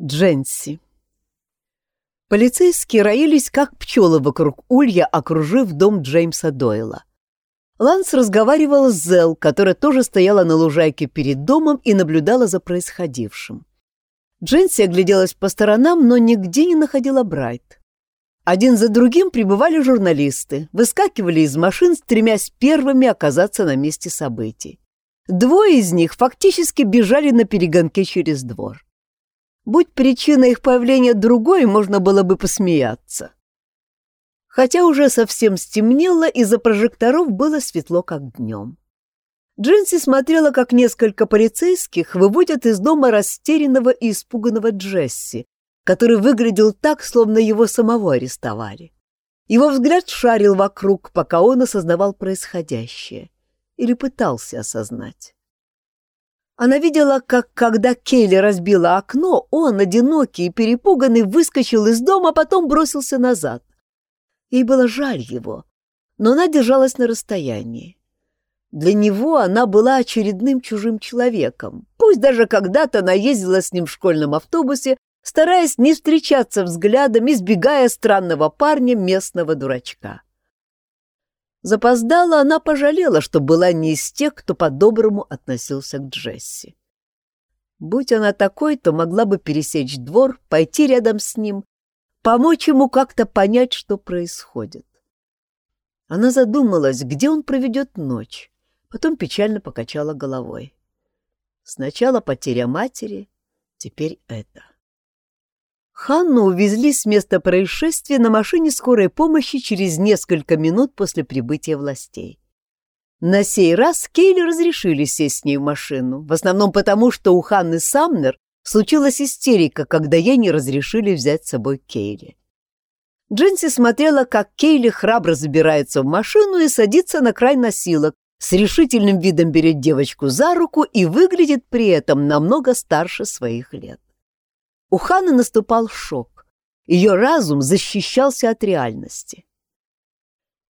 Дженси. Полицейские роились, как пчелы вокруг улья, окружив дом Джеймса Дойла. Ланс разговаривал с Зел, которая тоже стояла на лужайке перед домом и наблюдала за происходившим. Дженси огляделась по сторонам, но нигде не находила Брайт. Один за другим прибывали журналисты, выскакивали из машин, стремясь первыми оказаться на месте событий. Двое из них фактически бежали на перегонке через двор. Будь причина их появления другой, можно было бы посмеяться. Хотя уже совсем стемнело, из-за прожекторов было светло, как днем. Джинси смотрела, как несколько полицейских выводят из дома растерянного и испуганного Джесси, который выглядел так, словно его самого арестовали. Его взгляд шарил вокруг, пока он осознавал происходящее. Или пытался осознать. Она видела, как, когда Кейли разбила окно, он, одинокий и перепуганный, выскочил из дома, а потом бросился назад. Ей было жаль его, но она держалась на расстоянии. Для него она была очередным чужим человеком. Пусть даже когда-то она ездила с ним в школьном автобусе, стараясь не встречаться взглядом, избегая странного парня местного дурачка. Запоздала, она пожалела, что была не из тех, кто по-доброму относился к Джесси. Будь она такой, то могла бы пересечь двор, пойти рядом с ним, помочь ему как-то понять, что происходит. Она задумалась, где он проведет ночь, потом печально покачала головой. Сначала потеря матери, теперь это. Ханну увезли с места происшествия на машине скорой помощи через несколько минут после прибытия властей. На сей раз Кейли разрешили сесть с ней в машину, в основном потому, что у Ханны Самнер случилась истерика, когда ей не разрешили взять с собой Кейли. Дженси смотрела, как Кейли храбро забирается в машину и садится на край носилок, с решительным видом берет девочку за руку и выглядит при этом намного старше своих лет. У Ханы наступал шок. Ее разум защищался от реальности.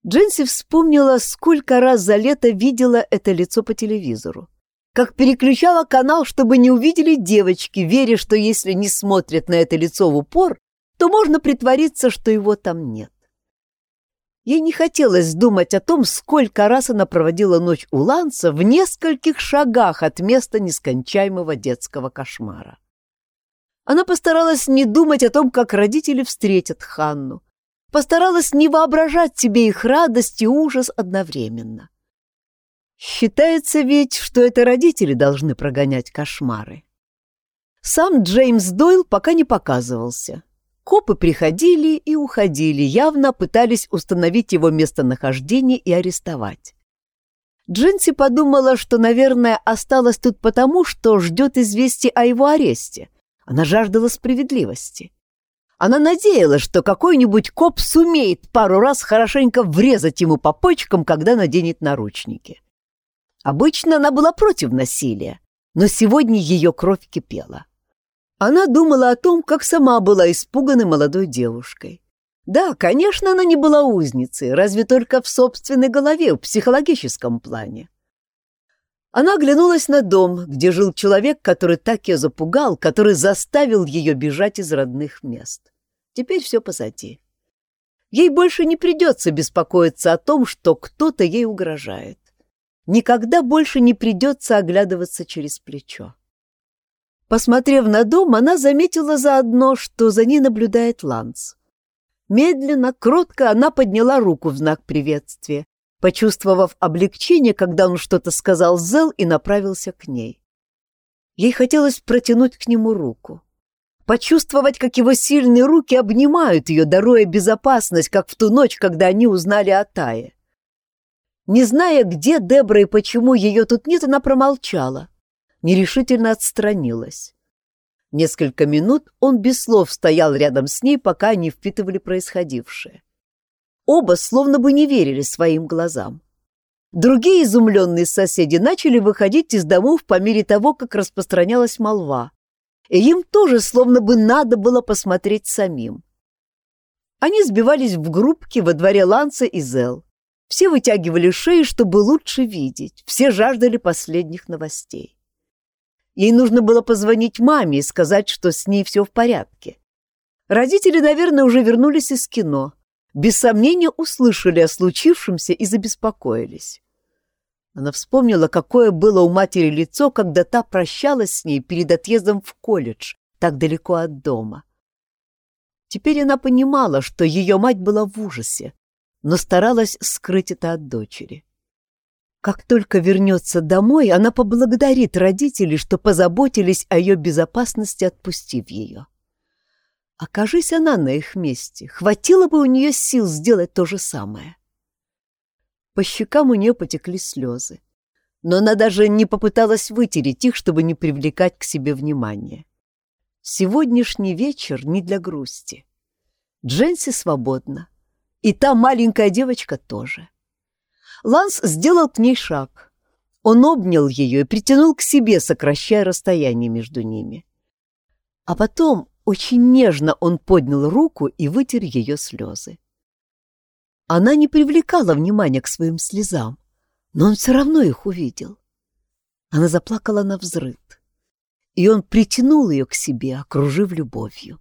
Дженси вспомнила, сколько раз за лето видела это лицо по телевизору. Как переключала канал, чтобы не увидели девочки, веря, что если не смотрят на это лицо в упор, то можно притвориться, что его там нет. Ей не хотелось думать о том, сколько раз она проводила ночь у Ланса в нескольких шагах от места нескончаемого детского кошмара. Она постаралась не думать о том, как родители встретят Ханну. Постаралась не воображать себе их радость и ужас одновременно. Считается ведь, что это родители должны прогонять кошмары. Сам Джеймс Дойл пока не показывался. Копы приходили и уходили, явно пытались установить его местонахождение и арестовать. Дженси подумала, что, наверное, осталась тут потому, что ждет известия о его аресте, она жаждала справедливости. Она надеялась, что какой-нибудь коп сумеет пару раз хорошенько врезать ему по почкам, когда наденет наручники. Обычно она была против насилия, но сегодня ее кровь кипела. Она думала о том, как сама была испуганной молодой девушкой. Да, конечно, она не была узницей, разве только в собственной голове, в психологическом плане. Она оглянулась на дом, где жил человек, который так ее запугал, который заставил ее бежать из родных мест. Теперь все позади. Ей больше не придется беспокоиться о том, что кто-то ей угрожает. Никогда больше не придется оглядываться через плечо. Посмотрев на дом, она заметила заодно, что за ней наблюдает Ланс. Медленно, кротко она подняла руку в знак приветствия, почувствовав облегчение, когда он что-то сказал Зел и направился к ней. Ей хотелось протянуть к нему руку, почувствовать, как его сильные руки обнимают ее, даруя безопасность, как в ту ночь, когда они узнали о Тае. Не зная, где Дебра и почему ее тут нет, она промолчала, нерешительно отстранилась. Несколько минут он без слов стоял рядом с ней, пока они впитывали происходившее. Оба словно бы не верили своим глазам. Другие изумленные соседи начали выходить из домов по мере того, как распространялась молва. И им тоже словно бы надо было посмотреть самим. Они сбивались в группки во дворе Ланса и Зел. Все вытягивали шеи, чтобы лучше видеть, все жаждали последних новостей. Ей нужно было позвонить маме и сказать, что с ней все в порядке. Родители, наверное, уже вернулись из кино. Без сомнения услышали о случившемся и забеспокоились. Она вспомнила, какое было у матери лицо, когда та прощалась с ней перед отъездом в колледж, так далеко от дома. Теперь она понимала, что ее мать была в ужасе, но старалась скрыть это от дочери. Как только вернется домой, она поблагодарит родителей, что позаботились о ее безопасности, отпустив ее. Окажись она на их месте, хватило бы у нее сил сделать то же самое. По щекам у нее потекли слезы, но она даже не попыталась вытереть их, чтобы не привлекать к себе внимания. Сегодняшний вечер не для грусти. Дженси свободна, и та маленькая девочка тоже. Ланс сделал к ней шаг. Он обнял ее и притянул к себе, сокращая расстояние между ними. А потом очень нежно он поднял руку и вытер ее слезы. Она не привлекала внимания к своим слезам, но он все равно их увидел. Она заплакала на взрыв, и он притянул ее к себе, окружив любовью.